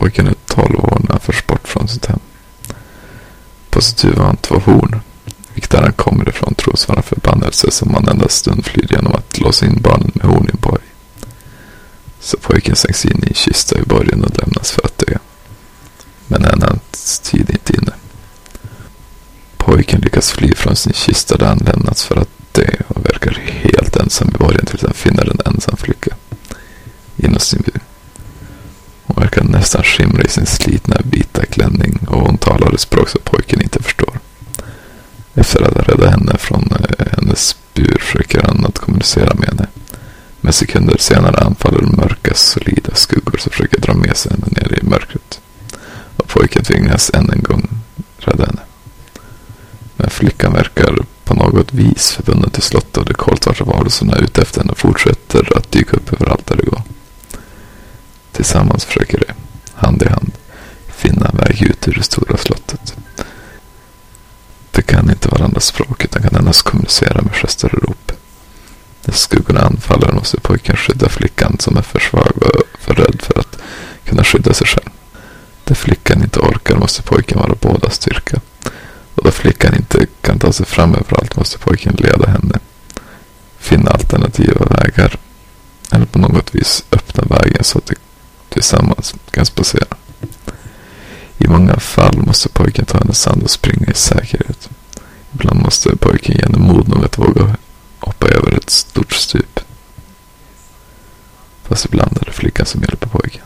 Pojken är 12 år när han förs bort från sitt hem. På sitt huvud har han två horn, vilket där han kommer ifrån tros vara förbannelse som man endast stund flyr genom att låsa in barnen med horn i en borg. Så pojken sänks in i en kista i borgen och lämnas för att dö. Men än hans tid är inte inne. Pojken lyckas fly från sin kista där han lämnats för att dö och verkar helt ensam i borgen tills han finner en ensam flicka inom sin bur. Hon nästan skimra i sin slitna vita klänning och hon talar ett språk som pojken inte förstår. Efter att ha räddat henne från eh, hennes bur försöker han att kommunicera med henne. Men sekunder senare anfaller mörka, solida skuggor som försöker dra med sig henne ner i mörkret. Och pojken tvingas än en gång rädda henne. Men flickan verkar på något vis förbunden till slottet och de kolsvarta varelserna ute efter henne fortsätter att dyka upp överallt där det går. Tillsammans försöker de, hand i hand, finna en väg ut ur det stora slottet. De kan inte varandras språk utan kan endast kommunicera med gester och rop. När skuggorna anfaller måste pojken skydda flickan som är för svag och för rädd för att kunna skydda sig själv. Där flickan inte orkar måste pojken vara båda styrka. Och då flickan inte kan ta sig fram överallt måste pojken leda henne. Finna alternativa vägar. Eller på något vis öppna vägen så att de tillsammans kan spacera. I många fall måste pojken ta hennes hand och springa i säkerhet. Ibland måste pojken ge henne mod nog att våga hoppa över ett stort stup. Fast ibland är det flickan som hjälper pojken.